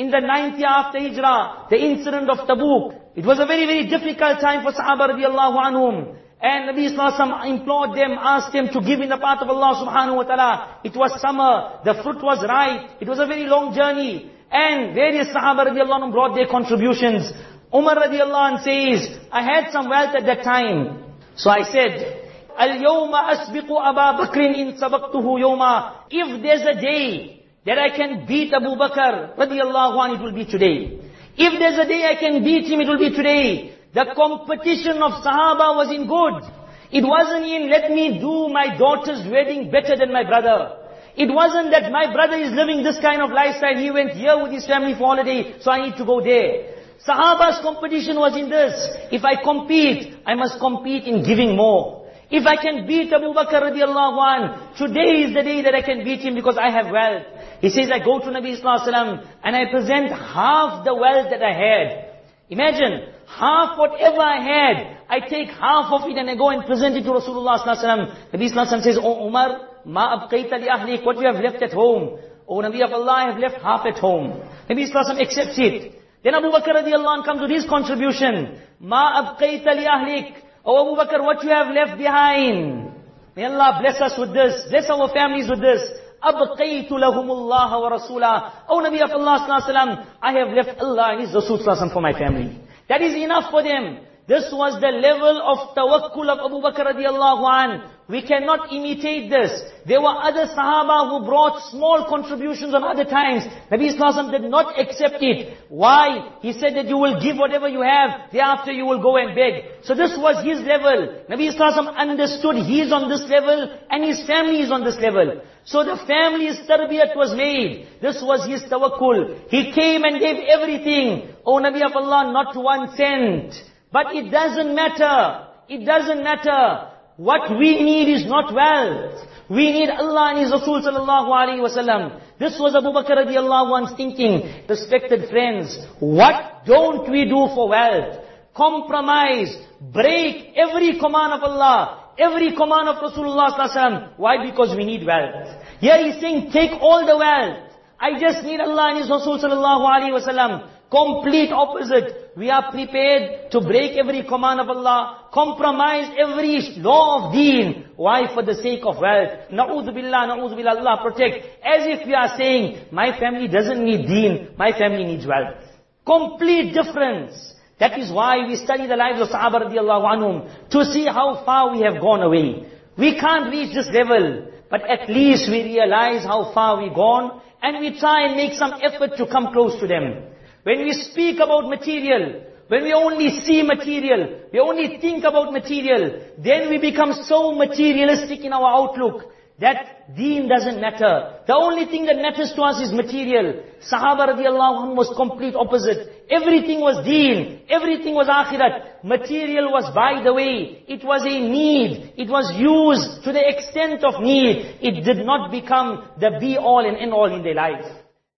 In the ninth year after Hijrah, the incident of Tabuk. It was a very, very difficult time for Sahaba radiallahu anhum. And Nabi Sallallahu implored them, asked them to give in the path of Allah subhanahu wa ta'ala. It was summer, the fruit was ripe, it was a very long journey. And various Sahaba radiallahu anhum brought their contributions. Umar radiallahu says, I had some wealth at that time. So I said, Al-yawma asbiqu Aba Bakrin in sabaqtuhu yawma. If there's a day that I can beat Abu Bakr radiallahu anh, it will be today. If there's a day I can beat him, it will be today. The competition of Sahaba was in good. It wasn't in let me do my daughter's wedding better than my brother. It wasn't that my brother is living this kind of lifestyle, he went here with his family for holiday, so I need to go there. Sahaba's competition was in this. If I compete, I must compete in giving more. If I can beat Abu Bakr radiallahu anh, today is the day that I can beat him because I have wealth. He says, I go to Nabi Sallallahu Wasallam and I present half the wealth that I had. Imagine, half whatever I had, I take half of it and I go and present it to Rasulullah Wasallam. Nabi Sallallahu Wasallam says, Oh Umar, ma abqaita li ahlik, what you have left at home. Oh Nabi of Allah, I have left half at home. Nabi Sallallahu Wasallam accepts it. Then Abu Bakr radiallahu anh comes with his contribution. Ma abqaita li ahlik. Oh Abu Bakr, what you have left behind. May Allah bless us with this. Bless our families with this. أبقيت لهم الله ورسوله Oh Nabi of Allah sallallahu alaihi wasallam, I have left Allah and His Rasul sallallahu alaihi for my family. That is enough for them. This was the level of tawakkul of Abu Bakr radiallahu an. We cannot imitate this. There were other Sahaba who brought small contributions on other times. Nabi Islam did not accept it. Why? He said that you will give whatever you have, thereafter you will go and beg. So this was his level. Nabi Islam understood he is on this level and his family is on this level. So the family's tarbiyat was made. This was his tawakkul. He came and gave everything. O Nabi of Allah, not one cent. But it doesn't matter. It doesn't matter. What we need is not wealth. We need Allah and His Rasul sallallahu alayhi wasallam. This was Abu Bakr radiallahu anhu's thinking. Respected friends, what don't we do for wealth? Compromise, break every command of Allah, every command of Rasulullah sallallahu wasallam. Why? Because we need wealth. Here he's saying, take all the wealth. I just need Allah and His Rasul sallallahu alayhi wasallam. Complete opposite. We are prepared to break every command of Allah, compromise every law of deen. Why? For the sake of wealth. Na'udhu billah, na'udhu billah, Allah protect. As if we are saying, my family doesn't need deen, my family needs wealth. Complete difference. That is why we study the lives of Sahaba radiallahu anhum, to see how far we have gone away. We can't reach this level, but at least we realize how far we've gone, and we try and make some effort to come close to them. When we speak about material, when we only see material, we only think about material, then we become so materialistic in our outlook that deen doesn't matter. The only thing that matters to us is material. Sahaba radiallahu anhu was complete opposite. Everything was deen. Everything was akhirat. Material was by the way. It was a need. It was used to the extent of need. It did not become the be all and end all in their life.